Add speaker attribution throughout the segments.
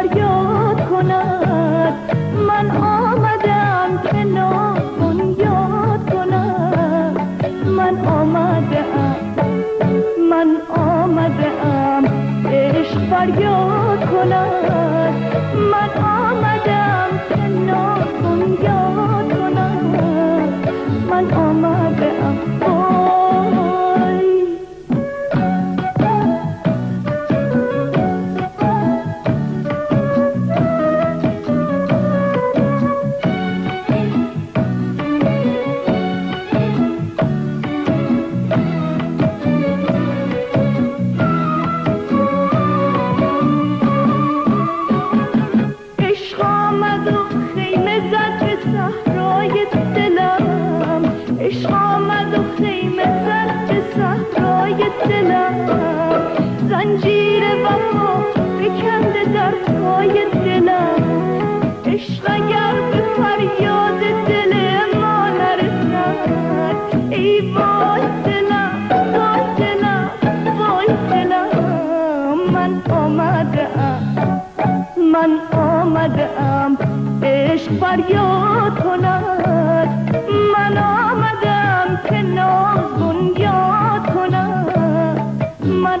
Speaker 1: فریاد کند. من آمدم که ناخون یاد کنم. من آمدم. من آمدم. عشق فریاد آمد و خیمه زد به صحرای دلم. عشق آمد و خیمه زد به صحرای دلم. زنجیر وفا بکنده در پای دلم. عشق اگر به فریاد دل ما ای وای دلم وای دلم وای دلم. من آمده ام. من آمدم عشق فریاد کند. من آمدم که نازون یاد کند. من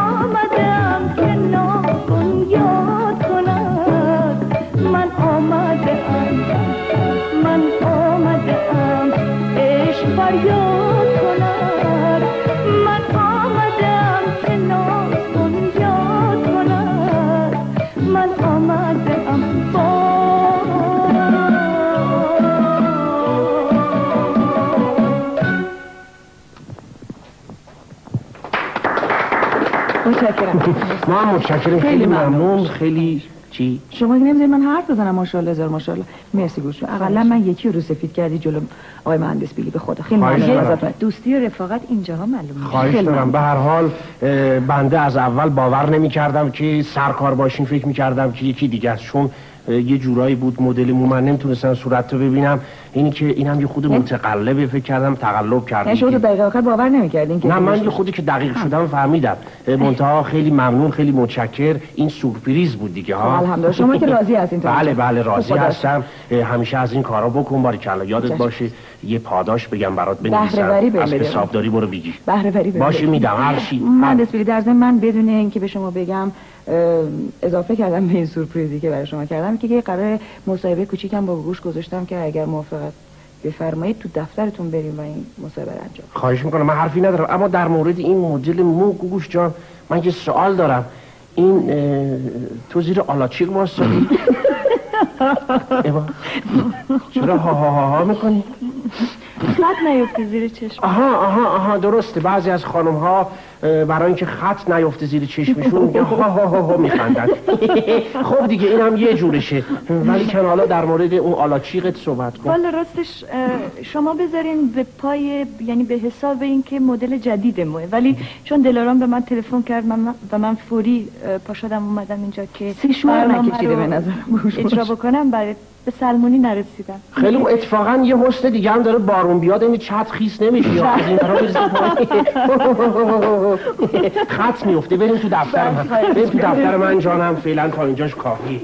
Speaker 2: ما متشکرم. خیلی ممنون. خیلی چی؟
Speaker 3: شما نمی‌دونید من حرف بزنم ماشاءالله هزار ماشاءالله. مرسی گوش اقلا من یکی رو سفید کردی جلو آقای مهندس بیلی به خدا. خیلی ممنون.
Speaker 1: دوستی
Speaker 4: و رفاقت
Speaker 1: اینجاها
Speaker 4: معلومه خواهش
Speaker 2: دارم. به هر حال بنده از اول باور نمی کردم که سرکار باشین فکر می کردم که یکی دیگه است چون یه جورایی بود مدل مو من نمی‌تونستم صورت رو ببینم. اینی که اینم یه خود متقلبه فکر کردم تقلب کردم نه شما
Speaker 3: دقیق آخر باور نمی‌کردین که نه من یه خودی
Speaker 2: که دقیق شدم فهمیدم. منتها خیلی ممنون خیلی متشکر. این سورپریز بود دیگه ها. الحمدلله. شما که
Speaker 3: راضی هستین بله
Speaker 2: بله راضی هستم. همیشه از این کارا بکن باری کلا یادت باشه یه پاداش بگم برات بنویسم. از حسابداری برو بگی
Speaker 3: بهره وری باشه میدم.
Speaker 2: هر چی. من
Speaker 3: در من بدون اینکه به شما بگم اضافه کردم به این سورپرایزی که برای شما کردم که یه قرار مصاحبه کوچیکم با گوش گذاشتم که اگر موافقت بفرمایید تو دفترتون بریم و این مصاحبه انجام
Speaker 2: خواهش می‌کنم من حرفی ندارم. اما در مورد این مدل مو گوش جان من یه سوال دارم. این تو زیر آلاچیق واسطی چرا ها ها ها ها می‌کنی؟
Speaker 1: زیر چشم.
Speaker 2: آها آها آها درسته. بعضی از خانم ها برای اینکه خط نیفته زیر چشمشون میگه ها ها ها ها میخندن. خب دیگه این هم یه جورشه. ولی کن حالا در مورد اون آلاچیقت صحبت کن.
Speaker 1: والا راستش شما بذارین به پای یعنی به حساب اینکه مدل جدید موه ولی چون دلارام به من تلفن کرد من و من فوری پاشدم اومدم اینجا که برنامه رو به نظر
Speaker 3: اجرا
Speaker 1: بکنم. برای به سلمونی نرسیدم. خیلی
Speaker 2: اتفاقا یه حسن دیگه هم داره بارون بیاد این چت خیس نمیشه یا از این خط میفته بریم تو دفتر من بریم تو دفتر من جانم. فعلا تا اینجاش کافی.